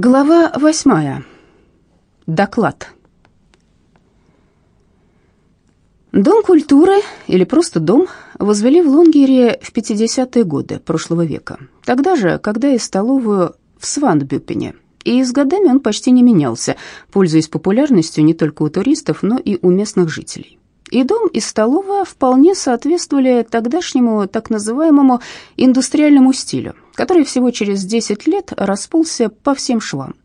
Глава восьмая. Доклад. Дом культуры, или просто дом, возвели в Лонгере в 50-е годы прошлого века. Тогда же, когда и столовую в Свандбюпене. И с годами он почти не менялся, пользуясь популярностью не только у туристов, но и у местных жителей. И дом, и столовая вполне соответствовали тогдашнему так называемому индустриальному стилю, который всего через 10 лет расползся по всем швам.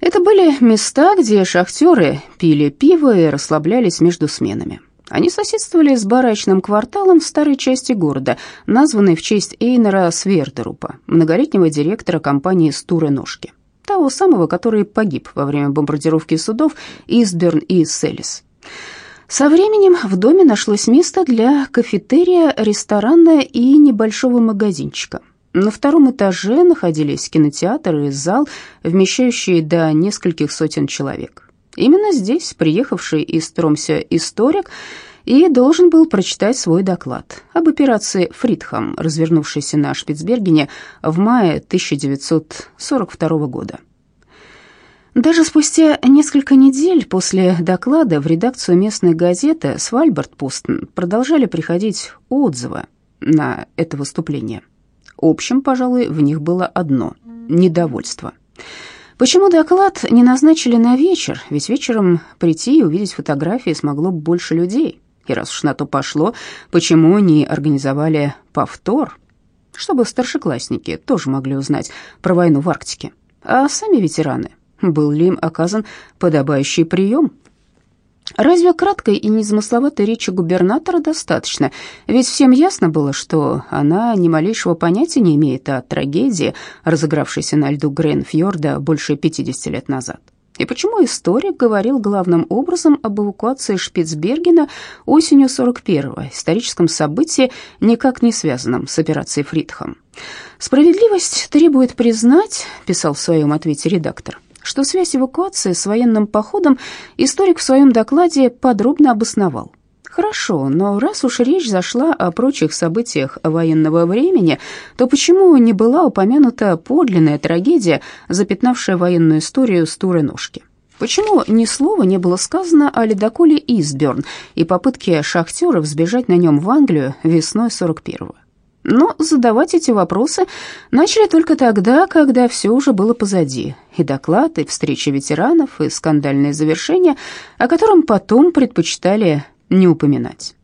Это были места, где шахтеры пили пиво и расслаблялись между сменами. Они соседствовали с барачным кварталом в старой части города, названной в честь Эйнера Свердерупа, многолетнего директора компании «Стуры Ножки», того самого, который погиб во время бомбардировки судов Истберн и Селис. Со временем в доме нашлось место для кафетерия, ресторана и небольшого магазинчика. На втором этаже находились кинотеатр и зал, вмещающие до нескольких сотен человек. Именно здесь приехавший из Тромся историк и должен был прочитать свой доклад об операции «Фридхам», развернувшейся на Шпицбергене в мае 1942 года. Даже спустя несколько недель после доклада в редакцию местной газеты «Свальбардпостен» продолжали приходить отзывы на это выступление. Общим, пожалуй, в них было одно – недовольство. Почему доклад не назначили на вечер? Ведь вечером прийти и увидеть фотографии смогло больше людей. И раз уж на то пошло, почему не организовали повтор? Чтобы старшеклассники тоже могли узнать про войну в Арктике. А сами ветераны был ли им оказан подобающий прием? Разве краткой и незамысловатой речи губернатора достаточно? Ведь всем ясно было, что она ни малейшего понятия не имеет о трагедии, разыгравшейся на льду Грейнфьорда больше 50 лет назад. И почему историк говорил главным образом об эвакуации Шпицбергена осенью 41-го, историческом событии, никак не связанном с операцией Фридхам? «Справедливость требует признать», — писал в своем ответе редактор, — что связь эвакуации с военным походом историк в своем докладе подробно обосновал. Хорошо, но раз уж речь зашла о прочих событиях военного времени, то почему не была упомянута подлинная трагедия, запятнавшая военную историю с туры ножки? Почему ни слова не было сказано о ледоколе «Изберн» и попытке шахтеров сбежать на нем в Англию весной 41-го? Но задавать эти вопросы начали только тогда, когда все уже было позади. И доклад, и встреча ветеранов, и скандальное завершение, о котором потом предпочитали не упоминать.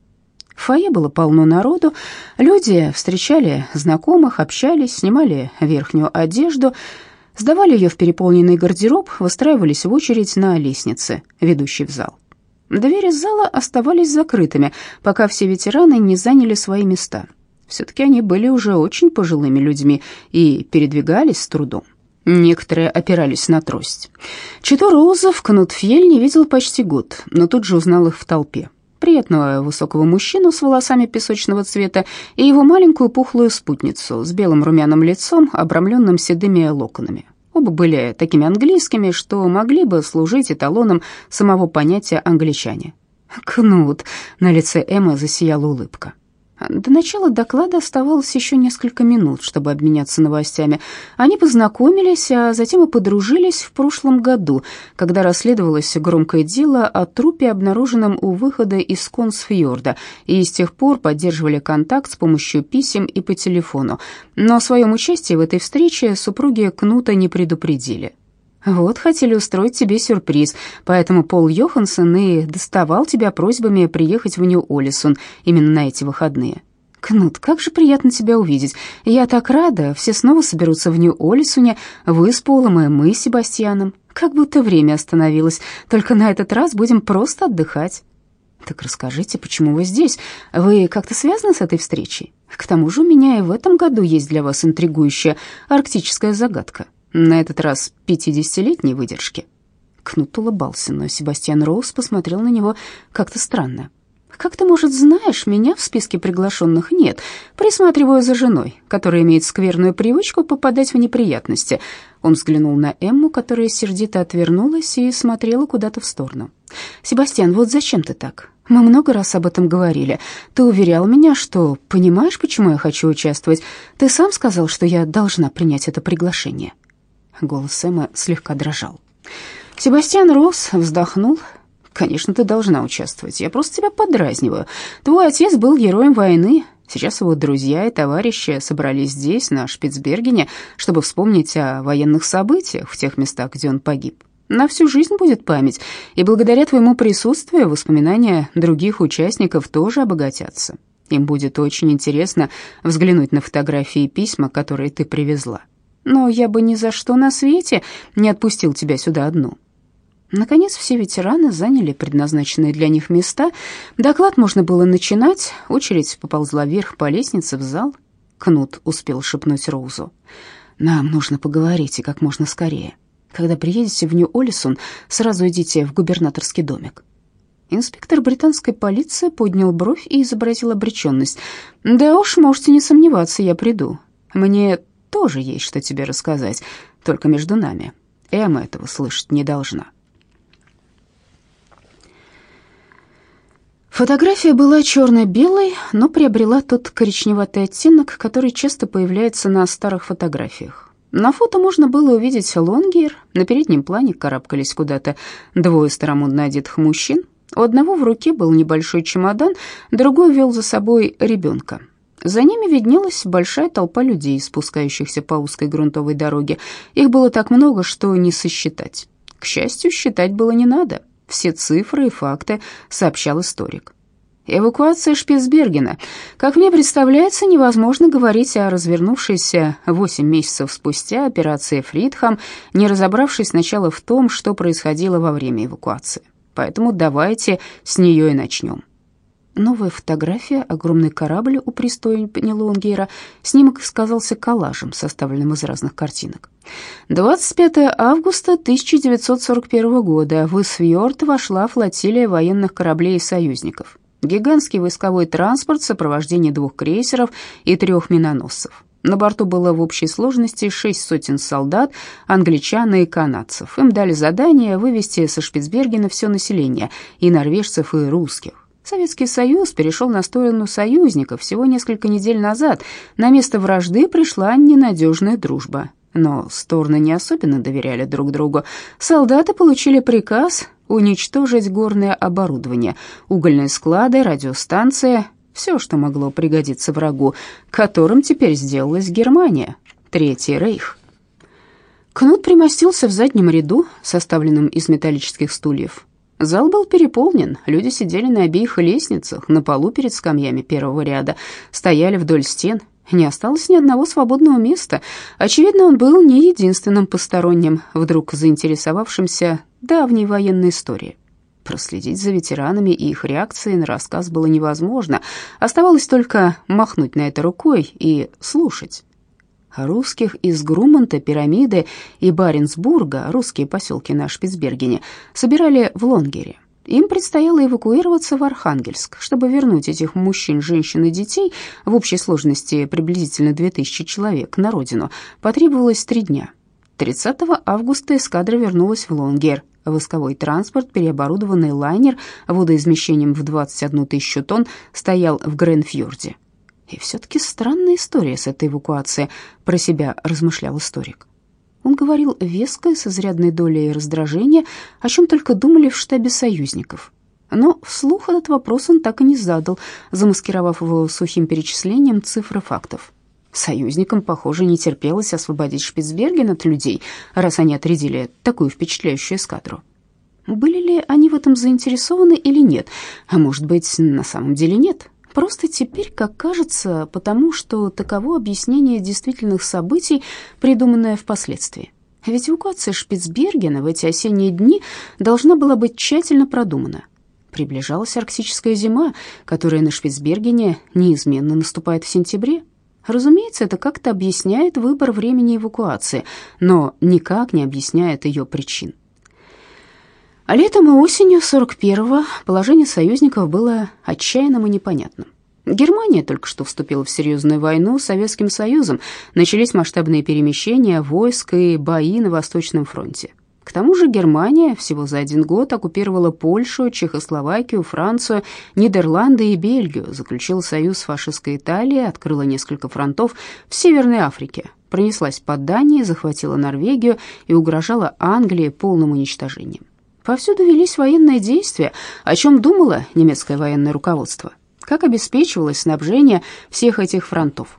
В фойе было полно народу, люди встречали знакомых, общались, снимали верхнюю одежду, сдавали ее в переполненный гардероб, выстраивались в очередь на лестнице, ведущей в зал. Двери зала оставались закрытыми, пока все ветераны не заняли свои места. Все-таки они были уже очень пожилыми людьми и передвигались с трудом. Некоторые опирались на трость. Чито Розов Кнутфель не видел почти год, но тут же узнал их в толпе. Приятного высокого мужчину с волосами песочного цвета и его маленькую пухлую спутницу с белым румяным лицом, обрамленным седыми локонами. Оба были такими английскими, что могли бы служить эталоном самого понятия «англичане». «Кнут!» — на лице Эммы засияла улыбка. До начала доклада оставалось еще несколько минут, чтобы обменяться новостями. Они познакомились, а затем и подружились в прошлом году, когда расследовалось громкое дело о трупе, обнаруженном у выхода из Консфьорда, и с тех пор поддерживали контакт с помощью писем и по телефону. Но о своем участии в этой встрече супруги Кнута не предупредили. Вот хотели устроить тебе сюрприз, поэтому Пол Йоханссон и доставал тебя просьбами приехать в Нью-Олисон именно на эти выходные. Кнут, как же приятно тебя увидеть. Я так рада, все снова соберутся в Нью-Олисоне, вы с Полом и мы с Себастьяном. Как будто время остановилось, только на этот раз будем просто отдыхать. Так расскажите, почему вы здесь? Вы как-то связаны с этой встречей? К тому же у меня и в этом году есть для вас интригующая арктическая загадка на этот раз пятидесятилетней выдержки. Кнут улыбался, но Себастьян Роуз посмотрел на него как-то странно. «Как ты, может, знаешь, меня в списке приглашенных нет. Присматриваю за женой, которая имеет скверную привычку попадать в неприятности». Он взглянул на Эмму, которая сердито отвернулась и смотрела куда-то в сторону. «Себастьян, вот зачем ты так? Мы много раз об этом говорили. Ты уверял меня, что понимаешь, почему я хочу участвовать. Ты сам сказал, что я должна принять это приглашение». Голос Эммы слегка дрожал. Себастьян Росс вздохнул. «Конечно, ты должна участвовать. Я просто тебя подразниваю. Твой отец был героем войны. Сейчас его друзья и товарищи собрались здесь, на Шпицбергене, чтобы вспомнить о военных событиях в тех местах, где он погиб. На всю жизнь будет память, и благодаря твоему присутствию воспоминания других участников тоже обогатятся. Им будет очень интересно взглянуть на фотографии и письма, которые ты привезла. Но я бы ни за что на свете не отпустил тебя сюда одну. Наконец все ветераны заняли предназначенные для них места. Доклад можно было начинать. Очередь поползла вверх по лестнице в зал. Кнут успел шепнуть Роузу. «Нам нужно поговорить, и как можно скорее. Когда приедете в Нью-Олисон, сразу идите в губернаторский домик». Инспектор британской полиции поднял бровь и изобразил обреченность. «Да уж, можете не сомневаться, я приду. Мне тоже есть что тебе рассказать, только между нами. Эмма этого слышать не должна». Фотография была черно-белой, но приобрела тот коричневатый оттенок, который часто появляется на старых фотографиях. На фото можно было увидеть лонгер, на переднем плане карабкались куда-то двое старомодно одетых мужчин. У одного в руке был небольшой чемодан, другой вел за собой ребенка. За ними виднелась большая толпа людей, спускающихся по узкой грунтовой дороге. Их было так много, что не сосчитать. К счастью, считать было не надо. Все цифры и факты сообщал историк. Эвакуация Шпицбергена. Как мне представляется, невозможно говорить о развернувшейся 8 месяцев спустя операции «Фридхам», не разобравшись сначала в том, что происходило во время эвакуации. Поэтому давайте с нее и начнем. Новая фотография, огромный корабль у пристойни Лонгейра. Снимок сказался коллажем, составленным из разных картинок. 25 августа 1941 года в Исфьорд вошла флотилия военных кораблей союзников. Гигантский войсковой транспорт в сопровождении двух крейсеров и трех миноносцев. На борту было в общей сложности шесть сотен солдат, англичан и канадцев. Им дали задание вывести со Шпицбергена все население, и норвежцев, и русских. Советский Союз перешел на сторону союзников всего несколько недель назад. На место вражды пришла ненадежная дружба. Но стороны не особенно доверяли друг другу. Солдаты получили приказ уничтожить горное оборудование, угольные склады, радиостанции, все, что могло пригодиться врагу, которым теперь сделалась Германия, Третий Рейх. Кнут примостился в заднем ряду, составленном из металлических стульев. Зал был переполнен, люди сидели на обеих лестницах, на полу перед скамьями первого ряда, стояли вдоль стен. Не осталось ни одного свободного места. Очевидно, он был не единственным посторонним, вдруг заинтересовавшимся давней военной историей. Проследить за ветеранами и их реакцией на рассказ было невозможно. Оставалось только махнуть на это рукой и слушать. Русских из Груманта, Пирамиды и Баренцбурга, русские поселки на Шпицбергене, собирали в Лонгере. Им предстояло эвакуироваться в Архангельск, чтобы вернуть этих мужчин, женщин и детей, в общей сложности приблизительно 2000 человек, на родину. Потребовалось три дня. 30 августа эскадра вернулась в Лонгер. Восковой транспорт, переоборудованный лайнер водоизмещением в 21 тысячу тонн, стоял в Гренфьорде. И все-таки странная история с этой эвакуацией, про себя размышлял историк. Он говорил веско и с изрядной долей раздражения, о чем только думали в штабе союзников. Но вслух этот вопрос он так и не задал, замаскировав его сухим перечислением цифр и фактов. Союзникам, похоже, не терпелось освободить Шпицберген от людей, раз они отрядили такую впечатляющую эскадру. Были ли они в этом заинтересованы или нет? А может быть, на самом деле нет? Просто теперь, как кажется, потому что таково объяснение действительных событий, придуманное впоследствии. Ведь эвакуация Шпицбергена в эти осенние дни должна была быть тщательно продумана. Приближалась арктическая зима, которая на Шпицбергене неизменно наступает в сентябре. Разумеется, это как-то объясняет выбор времени эвакуации, но никак не объясняет ее причин. А летом и осенью 41-го положение союзников было отчаянным и непонятным. Германия только что вступила в серьезную войну с Советским Союзом, начались масштабные перемещения войск и бои на Восточном фронте. К тому же Германия всего за один год оккупировала Польшу, Чехословакию, Францию, Нидерланды и Бельгию, заключила союз с фашистской Италией, открыла несколько фронтов в Северной Африке, пронеслась под Данией, захватила Норвегию и угрожала Англии полным уничтожением. Повсюду велись военные действия, о чем думало немецкое военное руководство, как обеспечивалось снабжение всех этих фронтов.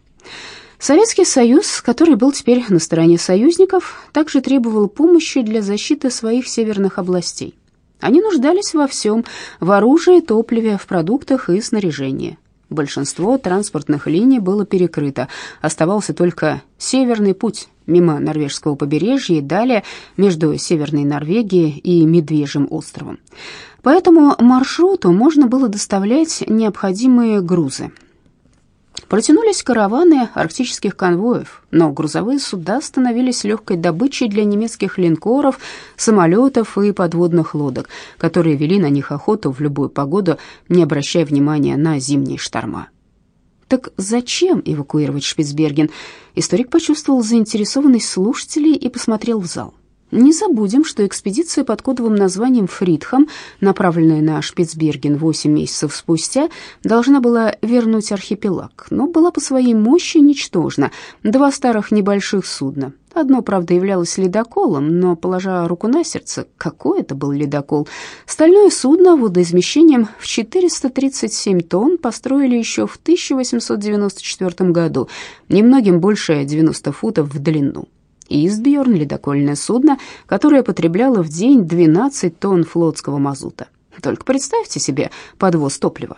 Советский Союз, который был теперь на стороне союзников, также требовал помощи для защиты своих северных областей. Они нуждались во всем – в оружии, топливе, в продуктах и снаряжении. Большинство транспортных линий было перекрыто, оставался только Северный путь мимо норвежского побережья и далее между Северной Норвегией и Медвежьим островом. По этому маршруту можно было доставлять необходимые грузы – Протянулись караваны арктических конвоев, но грузовые суда становились легкой добычей для немецких линкоров, самолетов и подводных лодок, которые вели на них охоту в любую погоду, не обращая внимания на зимние шторма. Так зачем эвакуировать Шпицберген? Историк почувствовал заинтересованность слушателей и посмотрел в зал. Не забудем, что экспедиция под кодовым названием «Фридхам», направленная на Шпицберген 8 месяцев спустя, должна была вернуть архипелаг, но была по своей мощи ничтожна. Два старых небольших судна. Одно, правда, являлось ледоколом, но, положа руку на сердце, какой это был ледокол? Стальное судно водоизмещением в 437 тонн построили еще в 1894 году, немногим больше 90 футов в длину. Истбьерн — ледокольное судно, которое потребляло в день 12 тонн флотского мазута. Только представьте себе подвоз топлива.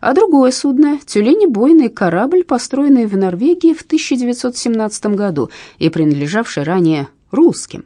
А другое судно — тюленебойный корабль, построенный в Норвегии в 1917 году и принадлежавший ранее русским.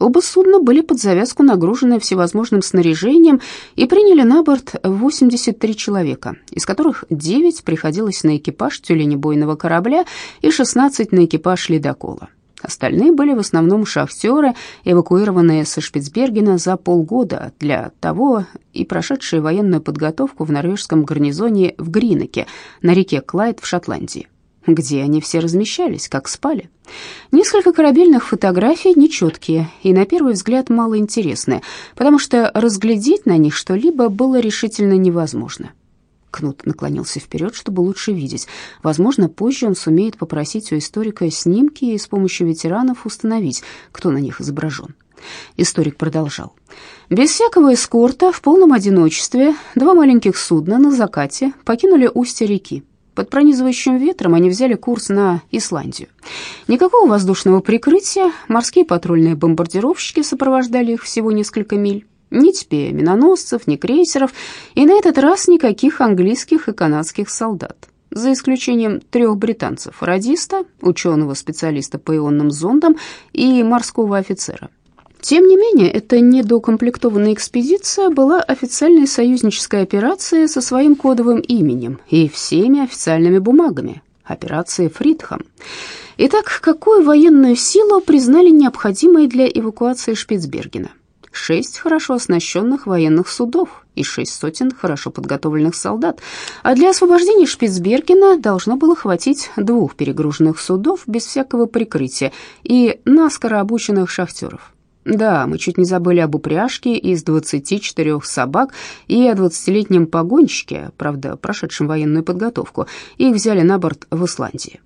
Оба судна были под завязку нагружены всевозможным снаряжением и приняли на борт 83 человека, из которых 9 приходилось на экипаж тюленебойного корабля и 16 на экипаж ледокола. Остальные были в основном шахтеры, эвакуированные со Шпицбергена за полгода для того и прошедшие военную подготовку в норвежском гарнизоне в Гринеке на реке Клайд в Шотландии где они все размещались, как спали. Несколько корабельных фотографий нечеткие и, на первый взгляд, малоинтересные, потому что разглядеть на них что-либо было решительно невозможно. Кнут наклонился вперед, чтобы лучше видеть. Возможно, позже он сумеет попросить у историка снимки и с помощью ветеранов установить, кто на них изображен. Историк продолжал. Без всякого эскорта, в полном одиночестве, два маленьких судна на закате покинули устье реки. Под пронизывающим ветром они взяли курс на Исландию. Никакого воздушного прикрытия, морские патрульные бомбардировщики сопровождали их всего несколько миль. Ни тебе миноносцев, ни крейсеров, и на этот раз никаких английских и канадских солдат. За исключением трех британцев – радиста, ученого-специалиста по ионным зондам и морского офицера. Тем не менее, эта недоукомплектованная экспедиция была официальной союзнической операцией со своим кодовым именем и всеми официальными бумагами – операцией «Фридхам». Итак, какую военную силу признали необходимой для эвакуации Шпицбергена – шесть хорошо оснащенных военных судов и шесть сотен хорошо подготовленных солдат, а для освобождения Шпицбергена должно было хватить двух перегруженных судов без всякого прикрытия и наскоро обученных шахтеров. Да, мы чуть не забыли об упряжке из 24 собак и о 20-летнем погонщике, правда, прошедшем военную подготовку. Их взяли на борт в Исландии.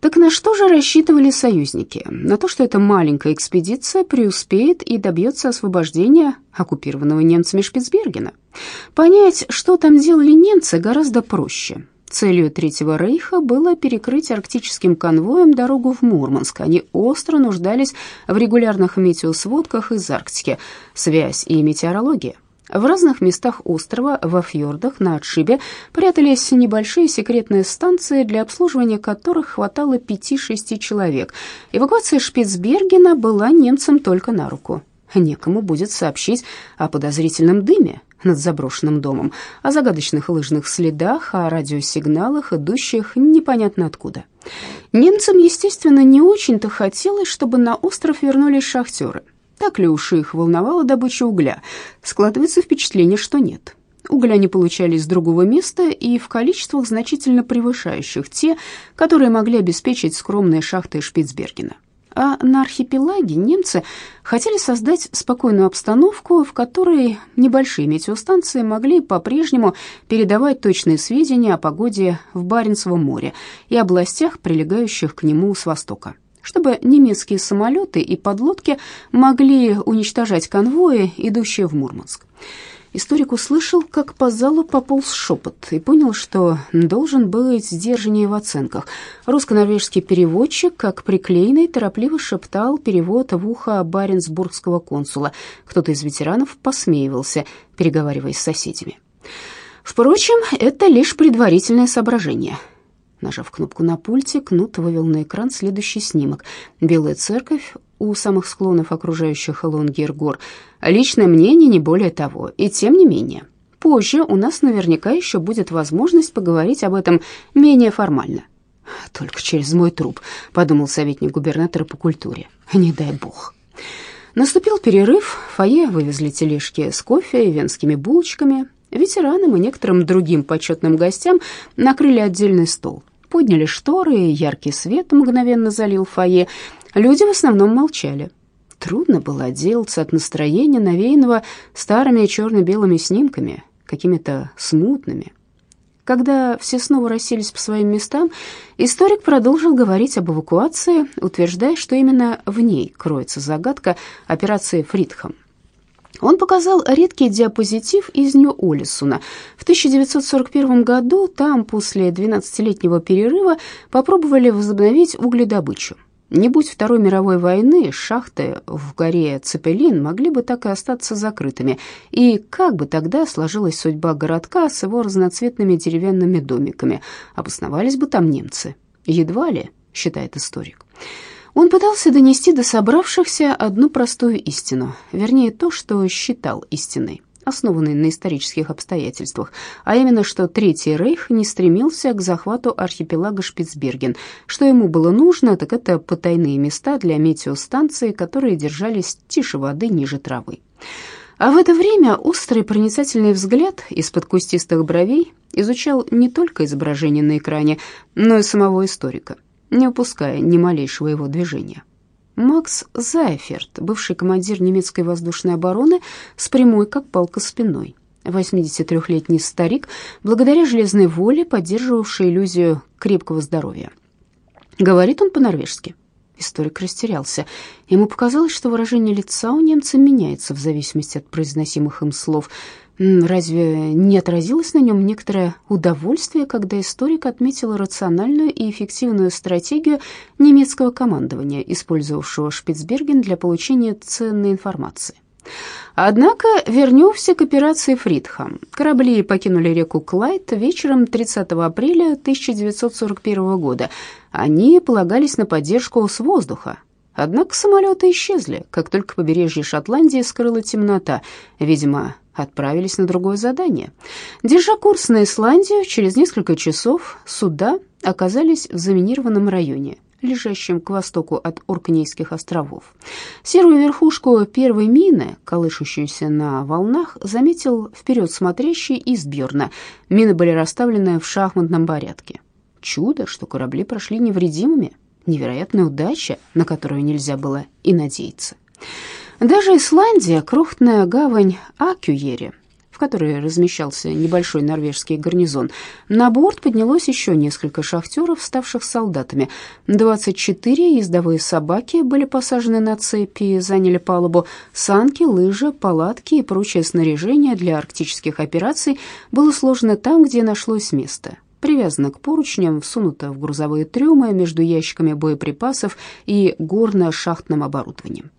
Так на что же рассчитывали союзники? На то, что эта маленькая экспедиция преуспеет и добьется освобождения оккупированного немцами Шпицбергена. Понять, что там делали немцы, гораздо проще. Целью Третьего Рейха было перекрыть арктическим конвоем дорогу в Мурманск. Они остро нуждались в регулярных метеосводках из Арктики, связь и метеорология. В разных местах острова, во фьордах, на отшибе, прятались небольшие секретные станции, для обслуживания которых хватало 5-6 человек. Эвакуация Шпицбергена была немцам только на руку. Некому будет сообщить о подозрительном дыме, над заброшенным домом, о загадочных лыжных следах, о радиосигналах, идущих непонятно откуда. Немцам, естественно, не очень-то хотелось, чтобы на остров вернулись шахтеры. Так ли уж их волновала добыча угля? Складывается впечатление, что нет. Угля не получали из другого места и в количествах, значительно превышающих те, которые могли обеспечить скромные шахты Шпицбергена. А на архипелаге немцы хотели создать спокойную обстановку, в которой небольшие метеостанции могли по-прежнему передавать точные сведения о погоде в Баренцевом море и областях, прилегающих к нему с востока. чтобы немецкие самолеты и подлодки могли уничтожать конвои, идущие в Мурманск. Историк услышал, как по залу пополз шепот, и понял, что должен быть сдержаннее в оценках. Русско-норвежский переводчик, как приклеенный, торопливо шептал перевод в ухо баренцбургского консула. Кто-то из ветеранов посмеивался, переговариваясь с соседями. Впрочем, это лишь предварительное соображение. Нажав кнопку на пульте, Кнут вывел на экран следующий снимок. Белая церковь у самых склонов окружающих Лонгер гор. Личное мнение не более того. И тем не менее, позже у нас наверняка еще будет возможность поговорить об этом менее формально. «Только через мой труп», — подумал советник губернатора по культуре. «Не дай бог». Наступил перерыв, в фойе вывезли тележки с кофе и венскими булочками. Ветеранам и некоторым другим почетным гостям накрыли отдельный стол. Подняли шторы, яркий свет мгновенно залил фойе. Люди в основном молчали. Трудно было отделаться от настроения, навеянного старыми черно-белыми снимками, какими-то смутными. Когда все снова расселись по своим местам, историк продолжил говорить об эвакуации, утверждая, что именно в ней кроется загадка операции «Фридхам». Он показал редкий диапозитив из Нью-Олисуна. В 1941 году там после 12-летнего перерыва попробовали возобновить угледобычу. Не будь Второй мировой войны, шахты в горе Цепелин могли бы так и остаться закрытыми. И как бы тогда сложилась судьба городка с его разноцветными деревянными домиками? Обосновались бы там немцы? Едва ли, считает историк. Он пытался донести до собравшихся одну простую истину, вернее, то, что считал истиной, основанной на исторических обстоятельствах, а именно, что Третий Рейх не стремился к захвату архипелага Шпицберген. Что ему было нужно, так это потайные места для метеостанций, которые держались тише воды ниже травы. А в это время острый проницательный взгляд из-под кустистых бровей изучал не только изображение на экране, но и самого историка – не упуская ни малейшего его движения. Макс Зайферт, бывший командир немецкой воздушной обороны, с прямой, как палка, спиной. 83-летний старик, благодаря железной воле, поддерживавший иллюзию крепкого здоровья. Говорит он по-норвежски. Историк растерялся. Ему показалось, что выражение лица у немца меняется в зависимости от произносимых им слов. Разве не отразилось на нем некоторое удовольствие, когда историк отметил рациональную и эффективную стратегию немецкого командования, использовавшего Шпицберген для получения ценной информации? Однако вернемся к операции «Фридхам». Корабли покинули реку Клайд вечером 30 апреля 1941 года. Они полагались на поддержку с воздуха, Однако самолеты исчезли, как только побережье Шотландии скрыла темнота. Видимо, отправились на другое задание. Держа курс на Исландию, через несколько часов суда оказались в заминированном районе, лежащем к востоку от Оркнейских островов. Серую верхушку первой мины, колышущуюся на волнах, заметил вперед смотрящий из Бьорна. Мины были расставлены в шахматном порядке. Чудо, что корабли прошли невредимыми. Невероятная удача, на которую нельзя было и надеяться. Даже Исландия, крохотная гавань Акюери, в которой размещался небольшой норвежский гарнизон, на борт поднялось еще несколько шахтеров, ставших солдатами. 24 ездовые собаки были посажены на цепи и заняли палубу. Санки, лыжи, палатки и прочее снаряжение для арктических операций было сложено там, где нашлось место привязано к поручням, всунуто в грузовые трюмы между ящиками боеприпасов и горно-шахтным оборудованием.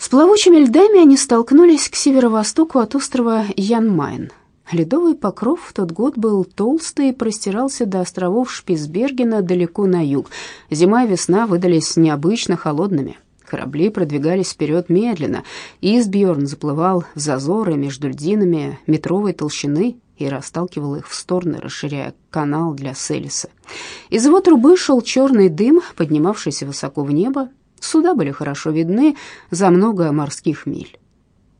С плавучими льдами они столкнулись к северо-востоку от острова Янмайн. Ледовый покров в тот год был толстый и простирался до островов Шпицбергена далеко на юг. Зима и весна выдались необычно холодными. Корабли продвигались вперед медленно. Избьерн заплывал в зазоры между льдинами метровой толщины и расталкивал их в стороны, расширяя канал для Селиса. Из его трубы шел черный дым, поднимавшийся высоко в небо. Суда были хорошо видны за много морских миль.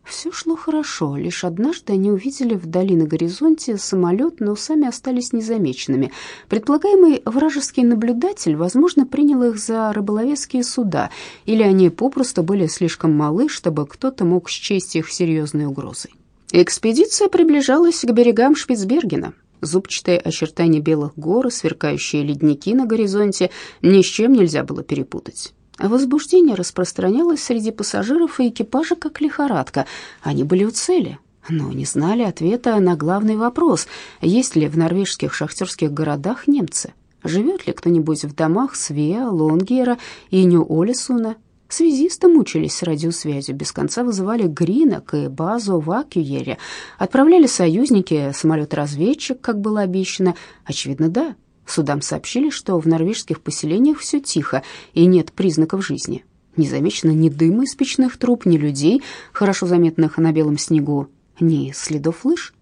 Все шло хорошо, лишь однажды они увидели вдали на горизонте самолет, но сами остались незамеченными. Предполагаемый вражеский наблюдатель, возможно, принял их за рыболовецкие суда, или они попросту были слишком малы, чтобы кто-то мог счесть их серьезной угрозой. Экспедиция приближалась к берегам Шпицбергена. Зубчатые очертания белых гор сверкающие ледники на горизонте ни с чем нельзя было перепутать. А возбуждение распространялось среди пассажиров и экипажа как лихорадка. Они были у цели, но не знали ответа на главный вопрос, есть ли в норвежских шахтерских городах немцы. Живет ли кто-нибудь в домах Свеа, Лонгера и Нью-Олесуна? Связисты мучились радиосвязью, без конца вызывали Гринок и базу в Акюере, отправляли союзники самолет-разведчик, как было обещано. Очевидно, да. Судам сообщили, что в норвежских поселениях все тихо и нет признаков жизни. Не замечено ни дыма из печных труб, ни людей, хорошо заметных на белом снегу, ни следов лыж.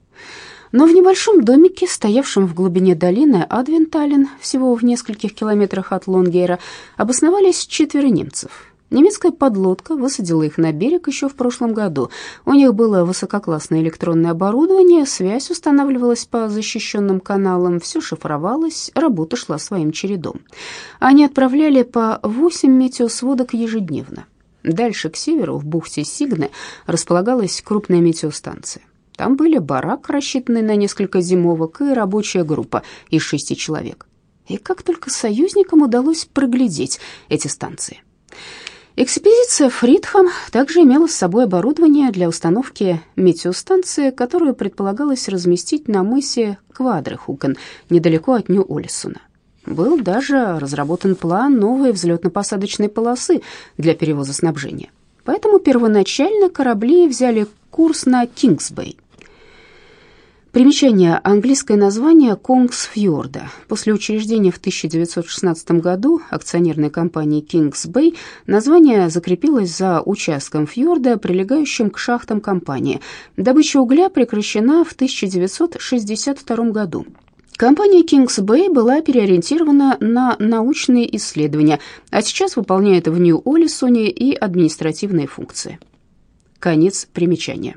Но в небольшом домике, стоявшем в глубине долины Адвентален, всего в нескольких километрах от Лонгейра, обосновались четверо немцев. Немецкая подлодка высадила их на берег еще в прошлом году. У них было высококлассное электронное оборудование, связь устанавливалась по защищенным каналам, все шифровалось, работа шла своим чередом. Они отправляли по 8 метеосводок ежедневно. Дальше, к северу, в бухте Сигны, располагалась крупная метеостанция. Там были барак, рассчитанный на несколько зимовок, и рабочая группа из шести человек. И как только союзникам удалось проглядеть эти станции. Экспедиция Фридхам также имела с собой оборудование для установки метеостанции, которую предполагалось разместить на мысе Квадрехукен, недалеко от Нью-Олесуна. Был даже разработан план новой взлетно-посадочной полосы для перевоза снабжения. Поэтому первоначально корабли взяли курс на Кингсбей – Примечание. Английское название Конгсфьорда. После учреждения в 1916 году акционерной компании Kings Bay название закрепилось за участком фьорда, прилегающим к шахтам компании. Добыча угля прекращена в 1962 году. Компания Kings Bay была переориентирована на научные исследования, а сейчас выполняет в Нью-Олисоне и административные функции. Конец примечания.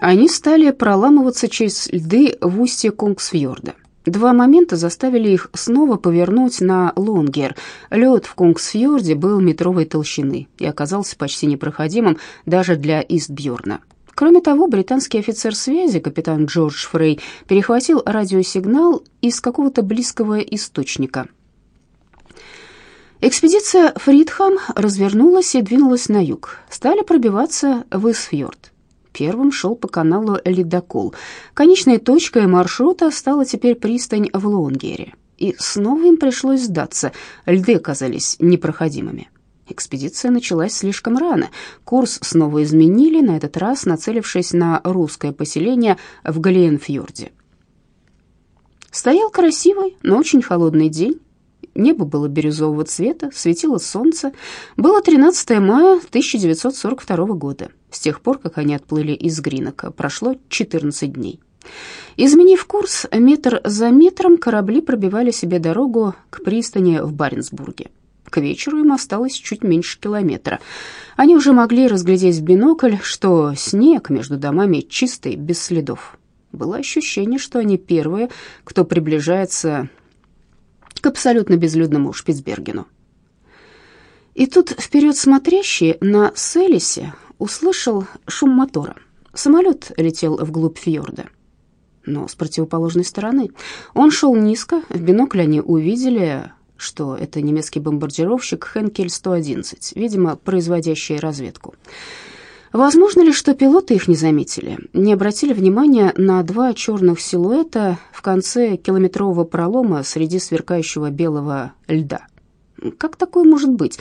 Они стали проламываться через льды в устье Кунгсфьорда. Два момента заставили их снова повернуть на Лонгер. Лед в Кунгсфьорде был метровой толщины и оказался почти непроходимым даже для Истбьорна. Кроме того, британский офицер связи, капитан Джордж Фрей, перехватил радиосигнал из какого-то близкого источника. Экспедиция Фридхам развернулась и двинулась на юг. Стали пробиваться в Исфьорд. Первым шел по каналу ледокол. Конечной точкой маршрута стала теперь пристань в Лонгере. И снова им пришлось сдаться, льды оказались непроходимыми. Экспедиция началась слишком рано. Курс снова изменили, на этот раз нацелившись на русское поселение в Галиенфьорде. Стоял красивый, но очень холодный день. Небо было бирюзового цвета, светило солнце. Было 13 мая 1942 года. С тех пор, как они отплыли из Гринока, прошло 14 дней. Изменив курс, метр за метром корабли пробивали себе дорогу к пристани в Баренцбурге. К вечеру им осталось чуть меньше километра. Они уже могли разглядеть в бинокль, что снег между домами чистый, без следов. Было ощущение, что они первые, кто приближается к абсолютно безлюдному Шпицбергену. И тут вперед смотрящий на Селисе услышал шум мотора. Самолет летел вглубь фьорда. Но с противоположной стороны. Он шел низко, в бинокль они увидели, что это немецкий бомбардировщик Хенкель-111, видимо, производящий разведку. Возможно ли, что пилоты их не заметили, не обратили внимания на два черных силуэта в конце километрового пролома среди сверкающего белого льда? Как такое может быть?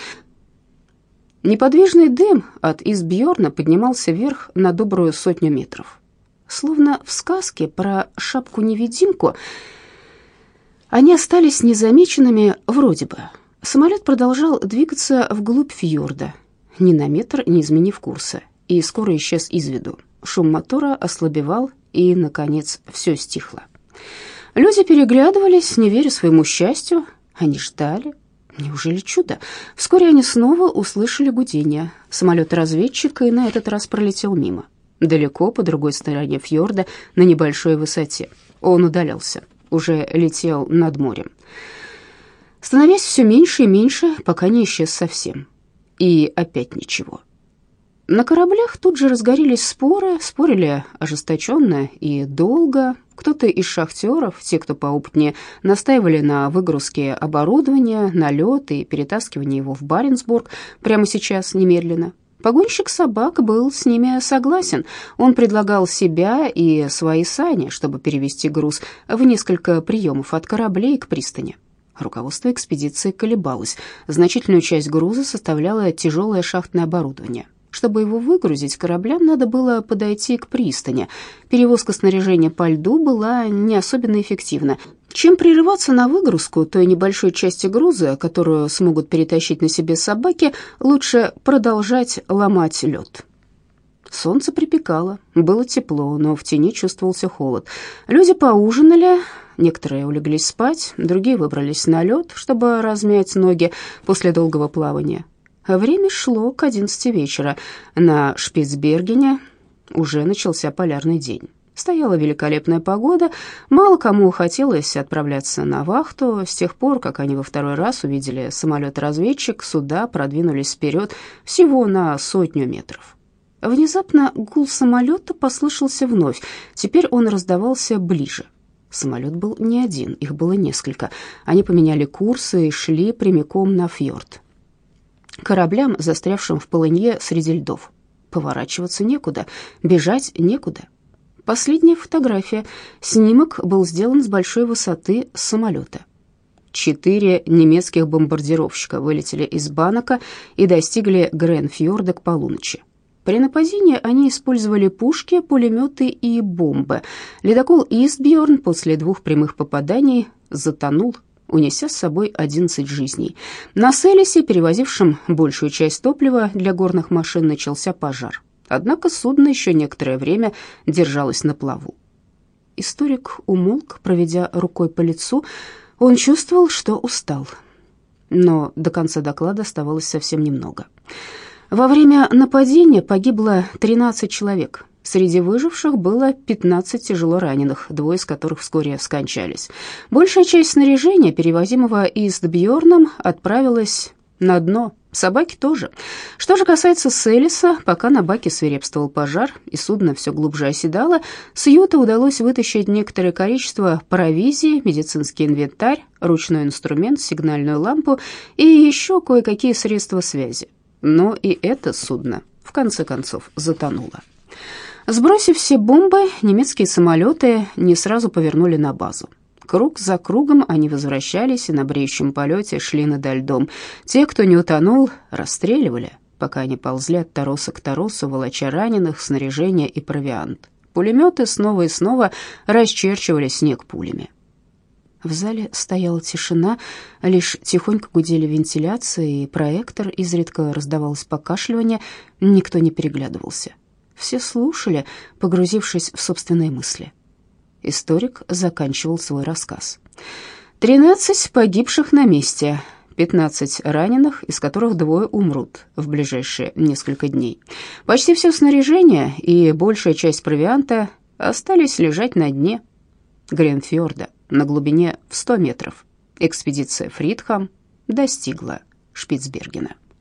Неподвижный дым от Избьорна поднимался вверх на добрую сотню метров. Словно в сказке про шапку-невидимку, они остались незамеченными вроде бы. Самолет продолжал двигаться вглубь фьорда, ни на метр не изменив курса, и скоро исчез из виду. Шум мотора ослабевал, и, наконец, все стихло. Люди переглядывались, не веря своему счастью. Они ждали, Неужели чудо? Вскоре они снова услышали гудение. Самолет-разведчик и на этот раз пролетел мимо. Далеко, по другой стороне фьорда, на небольшой высоте. Он удалялся, уже летел над морем. Становясь все меньше и меньше, пока не исчез совсем. И опять ничего. На кораблях тут же разгорелись споры, спорили ожесточенно и долго. Кто-то из шахтеров, те, кто поопытнее, настаивали на выгрузке оборудования, на лед и перетаскивании его в Баренцбург прямо сейчас, немедленно. Погонщик собак был с ними согласен. Он предлагал себя и свои сани, чтобы перевести груз в несколько приемов от кораблей к пристани. Руководство экспедиции колебалось. Значительную часть груза составляло тяжелое шахтное оборудование. Чтобы его выгрузить, кораблям надо было подойти к пристани. Перевозка снаряжения по льду была не особенно эффективна. Чем прерываться на выгрузку той небольшой части груза, которую смогут перетащить на себе собаки, лучше продолжать ломать лед. Солнце припекало, было тепло, но в тени чувствовался холод. Люди поужинали, некоторые улеглись спать, другие выбрались на лед, чтобы размять ноги после долгого плавания. Время шло к одиннадцати вечера. На Шпицбергене уже начался полярный день. Стояла великолепная погода, мало кому хотелось отправляться на вахту. С тех пор, как они во второй раз увидели самолет-разведчик, суда продвинулись вперед всего на сотню метров. Внезапно гул самолета послышался вновь, теперь он раздавался ближе. Самолет был не один, их было несколько. Они поменяли курсы и шли прямиком на фьорд кораблям, застрявшим в полынье среди льдов. Поворачиваться некуда, бежать некуда. Последняя фотография. Снимок был сделан с большой высоты самолета. Четыре немецких бомбардировщика вылетели из Банака и достигли Гренфьорда к полуночи. При нападении они использовали пушки, пулеметы и бомбы. Ледокол «Истбьерн» после двух прямых попаданий затонул унеся с собой 11 жизней. На Селисе, перевозившем большую часть топлива для горных машин, начался пожар. Однако судно еще некоторое время держалось на плаву. Историк умолк, проведя рукой по лицу. Он чувствовал, что устал. Но до конца доклада оставалось совсем немного. Во время нападения погибло 13 человек, Среди выживших было 15 тяжело раненых, двое из которых вскоре скончались. Большая часть снаряжения, перевозимого из Бьорном, отправилась на дно. Собаки тоже. Что же касается Селиса, пока на баке свирепствовал пожар и судно все глубже оседало, с удалось вытащить некоторое количество провизии, медицинский инвентарь, ручной инструмент, сигнальную лампу и еще кое-какие средства связи. Но и это судно в конце концов затонуло. Сбросив все бомбы, немецкие самолеты не сразу повернули на базу. Круг за кругом они возвращались и на бреющем полете шли над льдом. Те, кто не утонул, расстреливали, пока они ползли от тороса к торосу, волоча раненых, снаряжение и провиант. Пулеметы снова и снова расчерчивали снег пулями. В зале стояла тишина, лишь тихонько гудели вентиляции, проектор, изредка раздавалось покашливание, никто не переглядывался. Все слушали, погрузившись в собственные мысли. Историк заканчивал свой рассказ. «Тринадцать погибших на месте, пятнадцать раненых, из которых двое умрут в ближайшие несколько дней. Почти все снаряжение и большая часть провианта остались лежать на дне Гренфьорда на глубине в 100 метров. Экспедиция Фридхам достигла Шпицбергена.